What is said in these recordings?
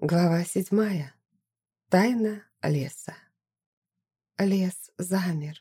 Глава седьмая. Тайна леса. Лес замер.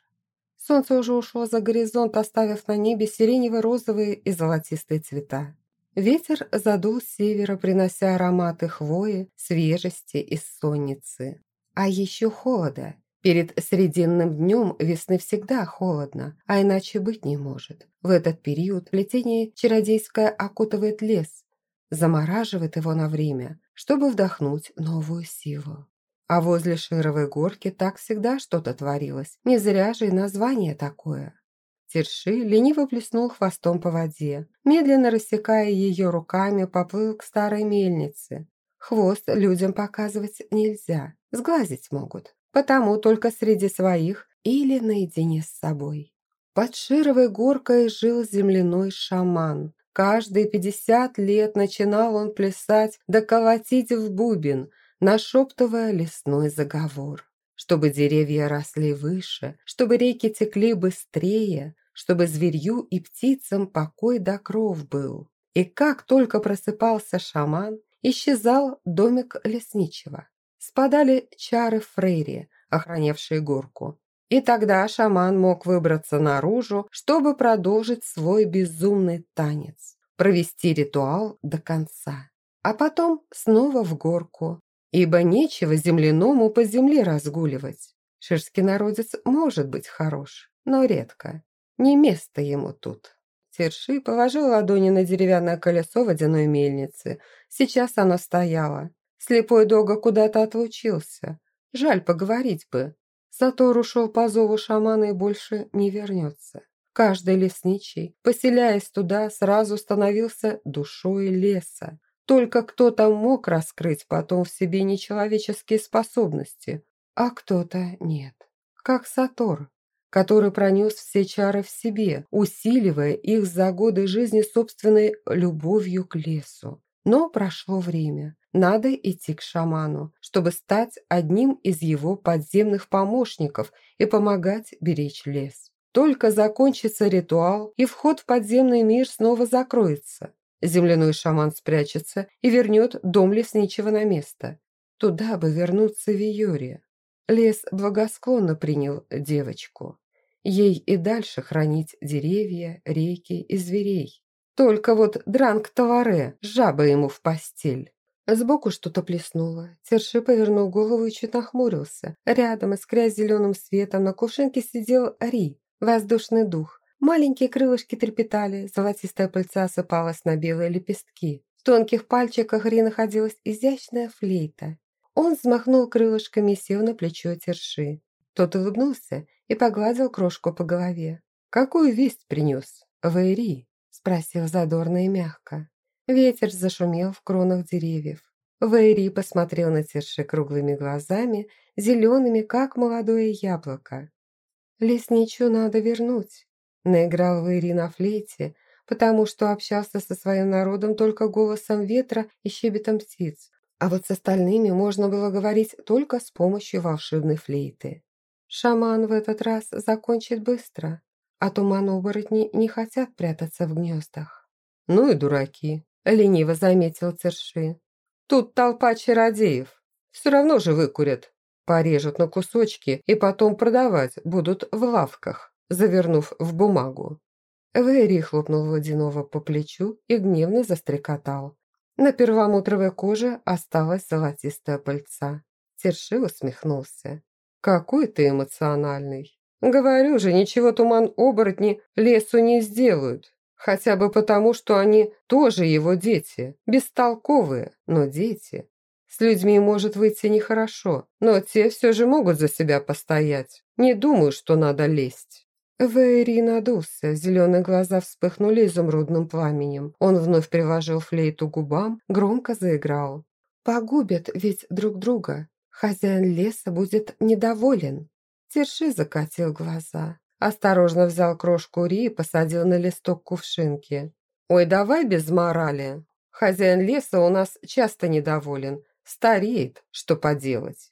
Солнце уже ушло за горизонт, оставив на небе сиренево-розовые и золотистые цвета. Ветер задул с севера, принося ароматы хвои, свежести и сонницы. А еще холода. Перед срединным днем весны всегда холодно, а иначе быть не может. В этот период плетение чародейское окутывает лес, замораживает его на время – чтобы вдохнуть новую силу. А возле Шировой горки так всегда что-то творилось. Не зря же и название такое. Терши лениво плеснул хвостом по воде. Медленно рассекая ее руками, поплыл к старой мельнице. Хвост людям показывать нельзя, сглазить могут. Потому только среди своих или наедине с собой. Под Шировой горкой жил земляной шаман. Каждые пятьдесят лет начинал он плясать да колотить в бубен, нашептывая лесной заговор. Чтобы деревья росли выше, чтобы реки текли быстрее, чтобы зверью и птицам покой до кров был. И как только просыпался шаман, исчезал домик лесничего. Спадали чары Фрейри, охранявшие горку. И тогда шаман мог выбраться наружу, чтобы продолжить свой безумный танец, провести ритуал до конца, а потом снова в горку, ибо нечего земляному по земле разгуливать. Ширский народец может быть хорош, но редко. Не место ему тут. Терши положил ладони на деревянное колесо водяной мельницы. Сейчас оно стояло. Слепой Дога куда-то отлучился. Жаль, поговорить бы. Сатор ушел по зову шамана и больше не вернется. Каждый лесничий, поселяясь туда, сразу становился душой леса. Только кто-то мог раскрыть потом в себе нечеловеческие способности, а кто-то нет. Как Сатор, который пронес все чары в себе, усиливая их за годы жизни собственной любовью к лесу. Но прошло время. Надо идти к шаману, чтобы стать одним из его подземных помощников и помогать беречь лес. Только закончится ритуал, и вход в подземный мир снова закроется. Земляной шаман спрячется и вернет дом лесничего на место. Туда бы вернуться Виоре. Лес благосклонно принял девочку. Ей и дальше хранить деревья, реки и зверей. Только вот дранг Таваре, жаба ему в постель. Сбоку что-то плеснуло. Терши повернул голову и чуть нахмурился. Рядом, искря зеленым светом, на кувшинке сидел Ри, воздушный дух. Маленькие крылышки трепетали, золотистая пыльца осыпалась на белые лепестки. В тонких пальчиках Ри находилась изящная флейта. Он взмахнул крылышками и сел на плечо Терши. Тот улыбнулся и погладил крошку по голове. «Какую весть принес? Вэйри?» Спросил задорно и мягко. Ветер зашумел в кронах деревьев. Вэйри посмотрел на Терши круглыми глазами, зелеными, как молодое яблоко. «Лесничу надо вернуть», – наиграл Вэйри на флейте, потому что общался со своим народом только голосом ветра и щебетом птиц, а вот с остальными можно было говорить только с помощью волшебной флейты. Шаман в этот раз закончит быстро, а туман-оборотни не хотят прятаться в гнездах. «Ну и дураки», – лениво заметил Церши. «Тут толпа чародеев. Все равно же выкурят. Порежут на кусочки и потом продавать будут в лавках, завернув в бумагу». Вэри хлопнул водяного по плечу и гневно застрекотал. На перламутровой коже осталась золотистая пыльца. Терши усмехнулся. «Какой ты эмоциональный!» Говорю же, ничего туман-оборотни лесу не сделают. Хотя бы потому, что они тоже его дети. Бестолковые, но дети. С людьми может выйти нехорошо, но те все же могут за себя постоять. Не думаю, что надо лезть. Вэйри надулся, зеленые глаза вспыхнули изумрудным пламенем. Он вновь приложил флейту к губам, громко заиграл. «Погубят ведь друг друга. Хозяин леса будет недоволен». Терши закатил глаза. Осторожно взял крошку Ри и посадил на листок кувшинки. «Ой, давай без морали. Хозяин леса у нас часто недоволен. Стареет, что поделать».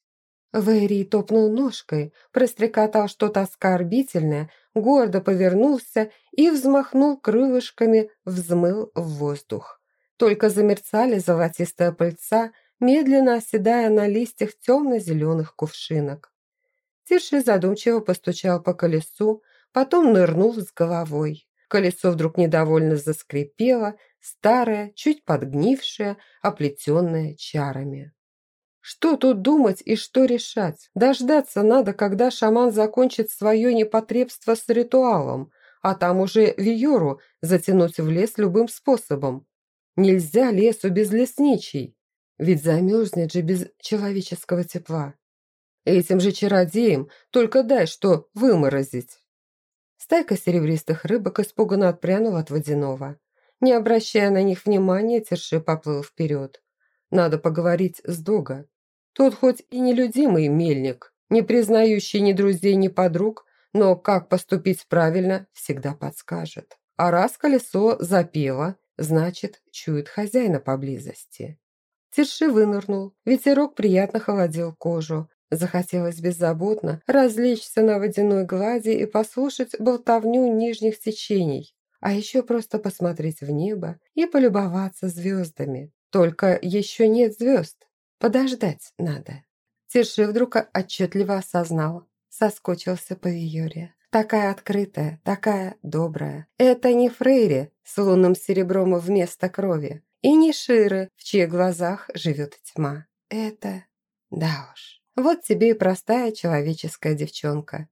Вэри топнул ножкой, прострекотал что-то оскорбительное, гордо повернулся и взмахнул крылышками, взмыл в воздух. Только замерцали золотистая пыльца, медленно оседая на листьях темно-зеленых кувшинок. Тирши задумчиво постучал по колесу, потом нырнул с головой. Колесо вдруг недовольно заскрипело, старое, чуть подгнившее, оплетенное чарами. Что тут думать и что решать? Дождаться надо, когда шаман закончит свое непотребство с ритуалом, а там уже Виору затянуть в лес любым способом. Нельзя лесу без лесничий, ведь замерзнет же без человеческого тепла. Этим же чародеям только дай что выморозить. Стайка серебристых рыбок испуганно отпрянула от водяного. Не обращая на них внимания, Терши поплыл вперед. Надо поговорить с Дога. Тот хоть и нелюдимый мельник, не признающий ни друзей, ни подруг, но как поступить правильно, всегда подскажет. А раз колесо запело, значит, чует хозяина поблизости. Терши вынырнул, ветерок приятно холодил кожу. Захотелось беззаботно развлечься на водяной глади и послушать болтовню нижних течений, а еще просто посмотреть в небо и полюбоваться звездами. Только еще нет звезд, Подождать надо. Тиши вдруг отчетливо осознал. Соскучился по Виоре. Такая открытая, такая добрая. Это не Фрейри с лунным серебром вместо крови. И не Ширы, в чьих глазах живет тьма. Это... Да уж. Вот тебе и простая человеческая девчонка.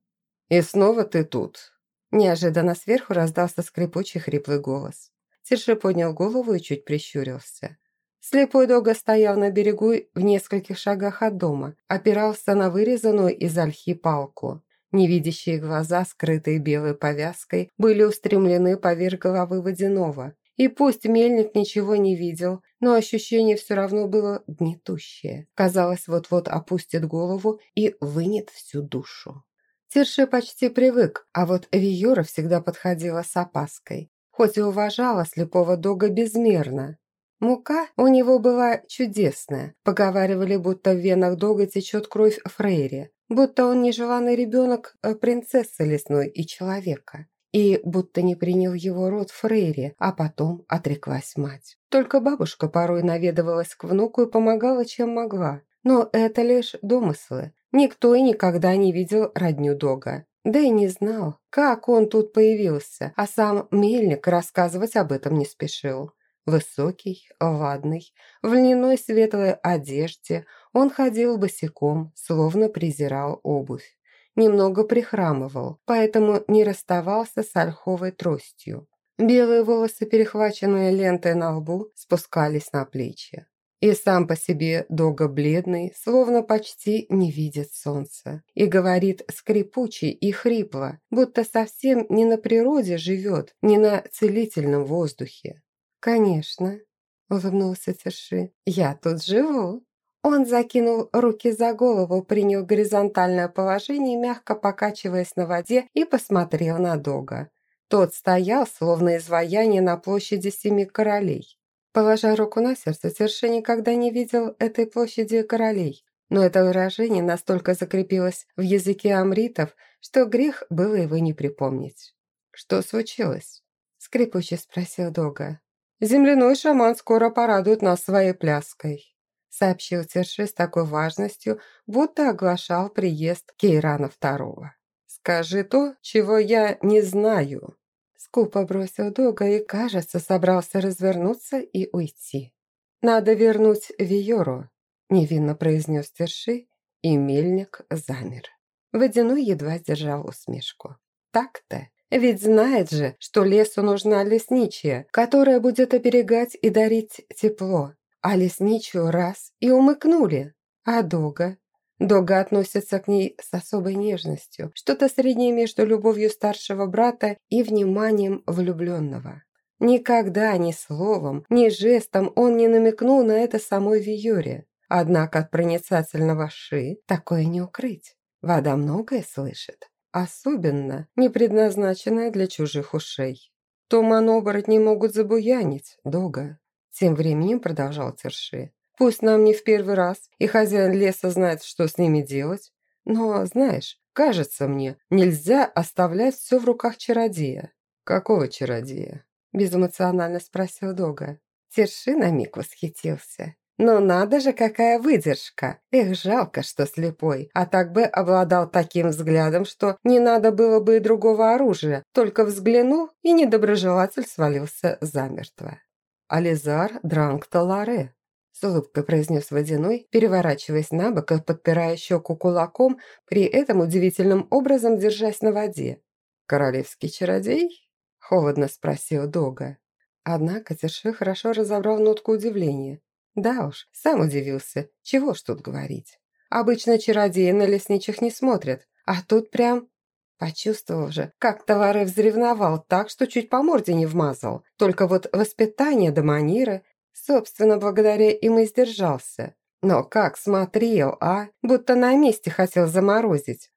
И снова ты тут. Неожиданно сверху раздался скрипучий хриплый голос. Тирши поднял голову и чуть прищурился. Слепой Дога стоял на берегу в нескольких шагах от дома, опирался на вырезанную из ольхи палку. Невидящие глаза, скрытые белой повязкой, были устремлены поверх головы водяного. И пусть мельник ничего не видел, но ощущение все равно было гнетущее. Казалось, вот-вот опустит голову и вынет всю душу. Тирше почти привык, а вот Виора всегда подходила с опаской. Хоть и уважала слепого дога безмерно, Мука у него была чудесная. Поговаривали, будто в венах Дога течет кровь Фрейри, будто он нежеланный ребенок э, принцессы лесной и человека. И будто не принял его род Фрейри, а потом отреклась мать. Только бабушка порой наведывалась к внуку и помогала, чем могла. Но это лишь домыслы. Никто и никогда не видел родню Дога. Да и не знал, как он тут появился, а сам Мельник рассказывать об этом не спешил. Высокий, ладный, в льняной светлой одежде, он ходил босиком, словно презирал обувь. Немного прихрамывал, поэтому не расставался с ольховой тростью. Белые волосы, перехваченные лентой на лбу, спускались на плечи. И сам по себе Дога бледный, словно почти не видит солнца. И говорит скрипуче и хрипло, будто совсем не на природе живет, не на целительном воздухе. «Конечно», – улыбнулся Терши. «Я тут живу». Он закинул руки за голову, принял горизонтальное положение, мягко покачиваясь на воде, и посмотрел на Дога. Тот стоял, словно изваяние на площади Семи Королей. Положа руку на сердце, Терши никогда не видел этой площади королей, но это выражение настолько закрепилось в языке амритов, что грех было его не припомнить. «Что случилось?» – скрипуче спросил Дога. «Земляной шаман скоро порадует нас своей пляской», сообщил Терши с такой важностью, будто оглашал приезд Кейрана II. «Скажи то, чего я не знаю». Скупо бросил Дога и, кажется, собрался развернуться и уйти. «Надо вернуть Виору», – невинно произнес Терши, и мельник замер. Водяной едва сдержал усмешку. «Так-то ведь знает же, что лесу нужна лесничья, которая будет оберегать и дарить тепло. А лесничью раз и умыкнули. А Дога? Дога относится к ней с особой нежностью, что-то среднее между любовью старшего брата и вниманием влюбленного. Никогда ни словом, ни жестом он не намекнул на это самой Виоре. Однако от проницательного Ши такое не укрыть. Вода многое слышит особенно не предназначенная для чужих ушей. Туман-оборотни могут забуянить, Дога. Тем временем продолжал Терши. Пусть нам не в первый раз, и хозяин леса знает, что с ними делать, но, знаешь, кажется мне, нельзя оставлять все в руках чародея. Какого чародея? Безэмоционально спросил Дога. Терши на миг восхитился. Но надо же, какая выдержка. Эх, жалко, что слепой. А так бы обладал таким взглядом, что не надо было бы и другого оружия. Только взглянул, и недоброжелатель свалился замертво. Ализар дранг таларе. С улыбкой произнес Водяной, переворачиваясь на бок и подпирая щеку кулаком, при этом удивительным образом держась на воде. «Королевский чародей?» – холодно спросил Дога. Однако Терши хорошо разобрал нотку удивления. Да уж, сам удивился. Чего ж тут говорить. Обычно чародеи на лесничих не смотрят, а тут прям... Почувствовал же, как товары взревновал так, что чуть по морде не вмазал. Только вот воспитание до манеры, собственно, благодаря им и сдержался. Но как смотрел, а? Будто на месте хотел заморозить.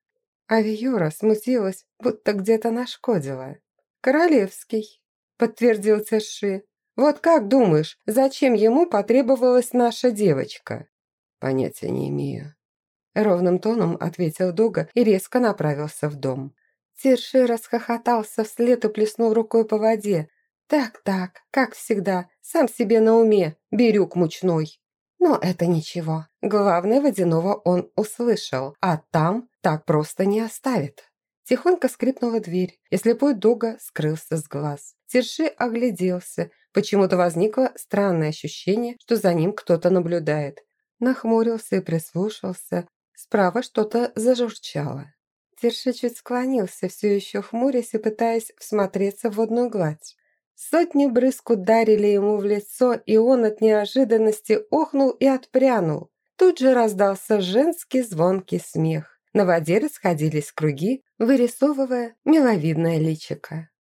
А Виюра смутилась, будто где-то нашкодила. «Королевский», — подтвердил Церши. Вот как думаешь, зачем ему потребовалась наша девочка?» «Понятия не имею». Ровным тоном ответил Дога и резко направился в дом. Тирши расхохотался вслед и плеснул рукой по воде. «Так-так, как всегда, сам себе на уме, берюк мучной». Но это ничего. Главное, водяного он услышал, а там так просто не оставит. Тихонько скрипнула дверь, и слепой Дога скрылся с глаз. Тирши огляделся, Почему-то возникло странное ощущение, что за ним кто-то наблюдает. Нахмурился и прислушался. Справа что-то зажурчало. Терши чуть склонился, все еще хмурясь и пытаясь всмотреться в водную гладь. Сотни брызг ударили ему в лицо, и он от неожиданности охнул и отпрянул. Тут же раздался женский звонкий смех. На воде расходились круги, вырисовывая миловидное личико.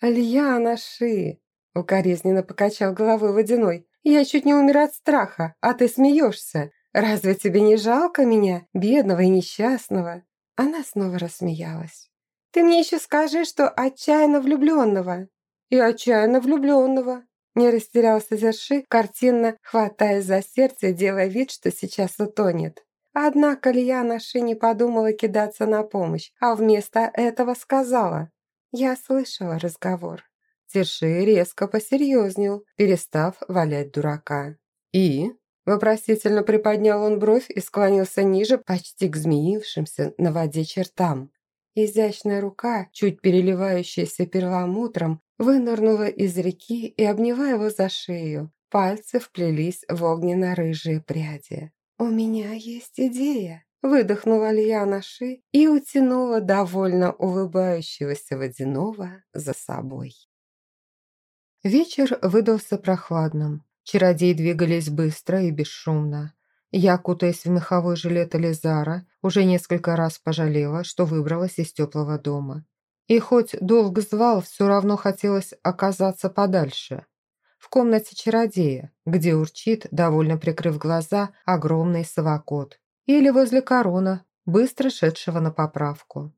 «Альяна Ши!» Укоризненно покачал головой водяной. «Я чуть не умер от страха, а ты смеешься. Разве тебе не жалко меня, бедного и несчастного?» Она снова рассмеялась. «Ты мне еще скажи, что отчаянно влюбленного». «И отчаянно влюбленного», не растерялся Зерши, картинно хватаясь за сердце, делая вид, что сейчас утонет. Однако Льяна Ши не подумала кидаться на помощь, а вместо этого сказала. «Я слышала разговор. Тиши резко посерьезнел, перестав валять дурака. «И?» – вопросительно приподнял он бровь и склонился ниже, почти к змеившимся на воде чертам. Изящная рука, чуть переливающаяся перламутром, вынырнула из реки и, обнимая его за шею, пальцы вплелись в огненно-рыжие пряди. «У меня есть идея», – выдохнула Льяна Ши и утянула довольно улыбающегося водяного за собой. Вечер выдался прохладным. Чародеи двигались быстро и бесшумно. Я, кутаясь в меховой жилет Элизара, уже несколько раз пожалела, что выбралась из теплого дома. И хоть долг звал, все равно хотелось оказаться подальше. В комнате чародея, где урчит, довольно прикрыв глаза, огромный совокот. Или возле корона, быстро шедшего на поправку.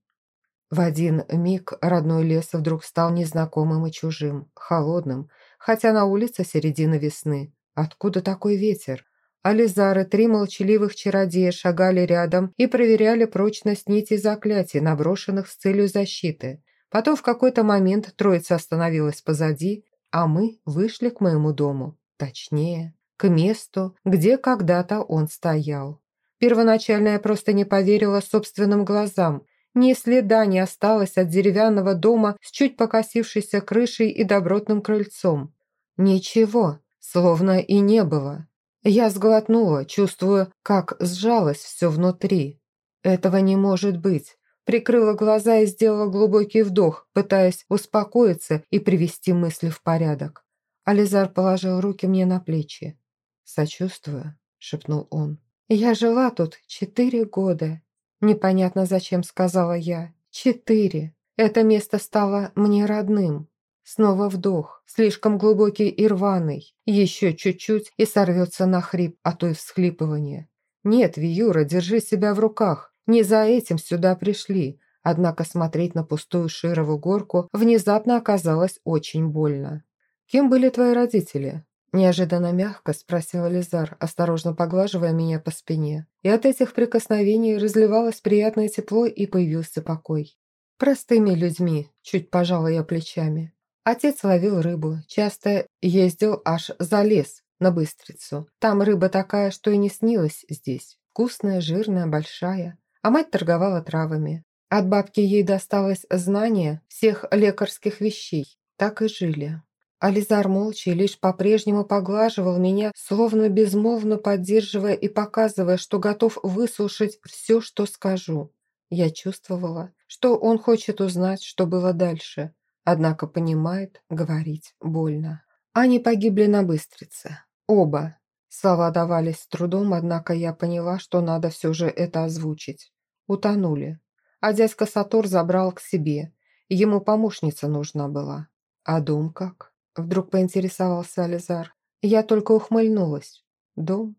В один миг родной лес вдруг стал незнакомым и чужим, холодным, хотя на улице середина весны. Откуда такой ветер? Ализары, три молчаливых чародея шагали рядом и проверяли прочность нитей заклятий, наброшенных с целью защиты. Потом в какой-то момент троица остановилась позади, а мы вышли к моему дому. Точнее, к месту, где когда-то он стоял. Первоначально я просто не поверила собственным глазам – ни следа не осталось от деревянного дома с чуть покосившейся крышей и добротным крыльцом. Ничего, словно и не было. Я сглотнула, чувствуя, как сжалось все внутри. Этого не может быть. Прикрыла глаза и сделала глубокий вдох, пытаясь успокоиться и привести мысли в порядок. Ализар положил руки мне на плечи. «Сочувствую», — шепнул он. «Я жила тут четыре года Непонятно зачем сказала я. Четыре. Это место стало мне родным. Снова вдох, слишком глубокий и рваный. Еще чуть-чуть и сорвется на хрип, а то и всхлипывание. Нет, Виюра, держи себя в руках. Не за этим сюда пришли. Однако смотреть на пустую Широву горку внезапно оказалось очень больно. Кем были твои родители? Неожиданно мягко спросил Лизар, осторожно поглаживая меня по спине. И от этих прикосновений разливалось приятное тепло и появился покой. Простыми людьми, чуть пожала я плечами. Отец ловил рыбу, часто ездил аж за лес, на Быстрицу. Там рыба такая, что и не снилась здесь. Вкусная, жирная, большая. А мать торговала травами. От бабки ей досталось знание всех лекарских вещей. Так и жили. Ализар молча и лишь по-прежнему поглаживал меня, словно безмолвно поддерживая и показывая, что готов выслушать все, что скажу. Я чувствовала, что он хочет узнать, что было дальше, однако понимает, говорить больно. Они погибли на Быстрице. Оба. Слова давались с трудом, однако я поняла, что надо все же это озвучить. Утонули. А дядька Сатор забрал к себе. Ему помощница нужна была. А дом как? Вдруг поинтересовался Ализар. Я только ухмыльнулась. Дом?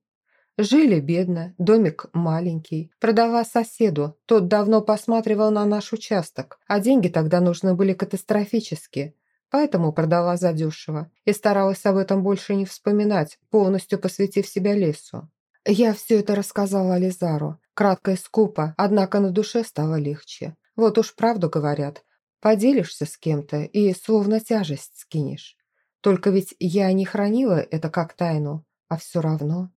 Жили бедно, домик маленький. Продала соседу. Тот давно посматривал на наш участок, а деньги тогда нужны были катастрофически. Поэтому продала задешево и старалась об этом больше не вспоминать, полностью посвятив себя лесу. Я все это рассказала Ализару, кратко и скупо, однако на душе стало легче. Вот уж правду говорят, поделишься с кем-то и словно тяжесть скинешь. Только ведь я не хранила это как тайну, а все равно.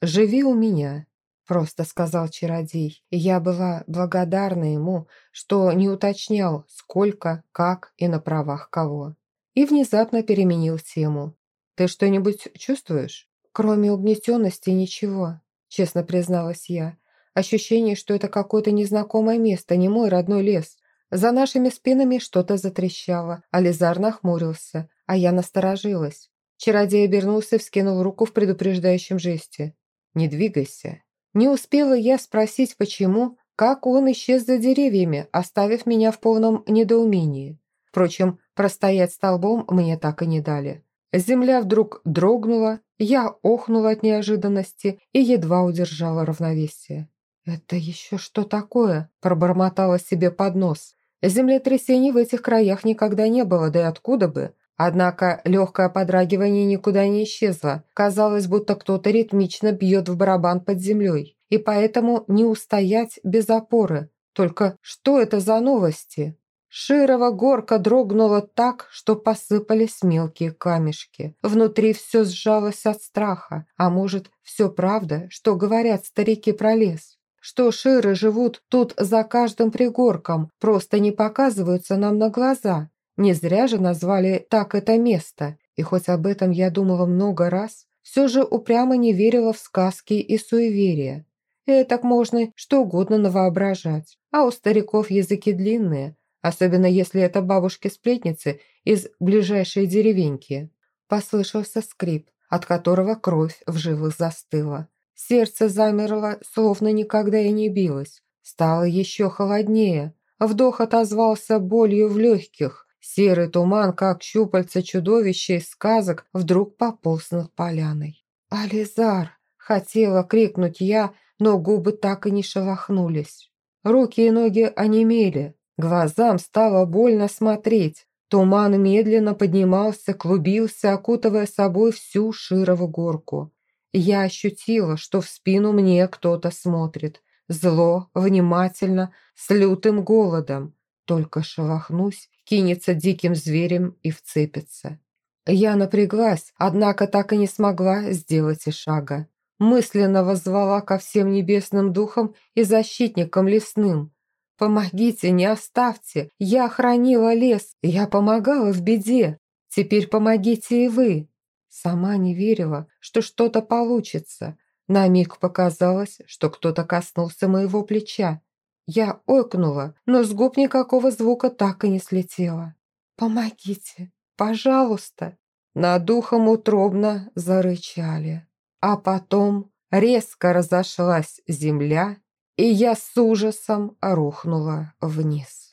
«Живи у меня», – просто сказал чародей. Я была благодарна ему, что не уточнял, сколько, как и на правах кого. И внезапно переменил тему. «Ты что-нибудь чувствуешь?» «Кроме угнетенности ничего», – честно призналась я. Ощущение, что это какое-то незнакомое место, не мой родной лес. За нашими спинами что-то затрещало, а Лизар нахмурился, а я насторожилась. Чародей обернулся вскинул руку в предупреждающем жесте. «Не двигайся». Не успела я спросить, почему, как он исчез за деревьями, оставив меня в полном недоумении. Впрочем, простоять столбом мне так и не дали. Земля вдруг дрогнула, я охнула от неожиданности и едва удержала равновесие. «Это еще что такое?» – пробормотала себе под нос. Землетрясений в этих краях никогда не было, да и откуда бы. Однако легкое подрагивание никуда не исчезло. Казалось, будто кто-то ритмично бьет в барабан под землей. И поэтому не устоять без опоры. Только что это за новости? Широва горка дрогнула так, что посыпались мелкие камешки. Внутри все сжалось от страха. А может, все правда, что говорят старики про лес? Что ширы живут тут за каждым пригорком, просто не показываются нам на глаза. Не зря же назвали так это место, и хоть об этом я думала много раз, все же упрямо не верила в сказки и суеверия. И так можно что угодно навоображать, а у стариков языки длинные, особенно если это бабушки-сплетницы из ближайшей деревеньки. Послышался скрип, от которого кровь в жилах застыла. Сердце замерло, словно никогда и не билось. Стало еще холоднее. Вдох отозвался болью в легких. Серый туман, как щупальца чудовища из сказок, вдруг пополз над поляной. «Ализар!» – хотела крикнуть я, но губы так и не шелохнулись. Руки и ноги онемели, глазам стало больно смотреть. Туман медленно поднимался, клубился, окутывая собой всю Широву горку. Я ощутила, что в спину мне кто-то смотрит. Зло, внимательно, с лютым голодом. Только шелохнусь, кинется диким зверем и вцепится. Я напряглась, однако так и не смогла сделать и шага. Мысленно воззвала ко всем небесным духам и защитникам лесным. «Помогите, не оставьте! Я охранила лес, я помогала в беде! Теперь помогите и вы!» Сама не верила, что что-то получится. На миг показалось, что кто-то коснулся моего плеча. Я ойкнула, но с губ никакого звука так и не слетело. «Помогите, пожалуйста!» Над духом утробно зарычали. А потом резко разошлась земля, и я с ужасом рухнула вниз.